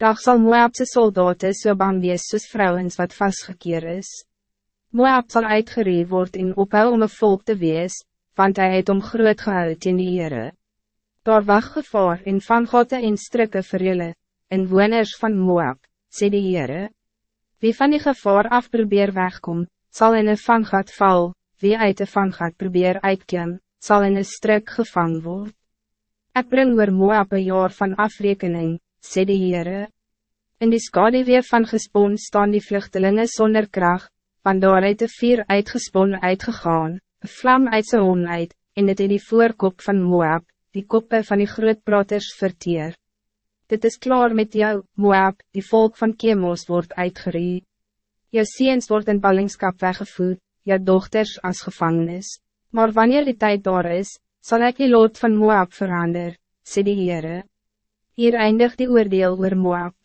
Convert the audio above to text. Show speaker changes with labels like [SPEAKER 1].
[SPEAKER 1] Dag zal Moabse soldaten so bang wees soos vrouwens wat vastgekeer is. Moab zal uitgereed worden in ophou om een volk te wees, want hij het om groot gehoud in die Heere. Daar wacht gevaar in van Godde en strikke vir julle, en woners van Moab, sê die Heere. Wie van die gevaar af probeer wegkom, zal in een vangat val, wie uit een vangat probeer uitkom, zal in een strik gevang worden. Ik breng oor Moab een jaar van afrekening, sê die Heere. In die skadewee van gespon staan die vluchtelingen zonder kracht, want daar het de vier uitgespon uitgegaan, een vlam uit sy hon uit, en het in die voorkop van Moab, die koppe van die grootpraters verteer. Dit is klaar met jou, Moab, die volk van Kemos wordt uitgerie. Jou seens wordt in ballingskap weggevoerd, jou dochters als gevangenis. Maar wanneer die tijd daar is, zal ik die lood van Moab veranderen, sê die Heere. Hier eindigt die oordeel oor Moab.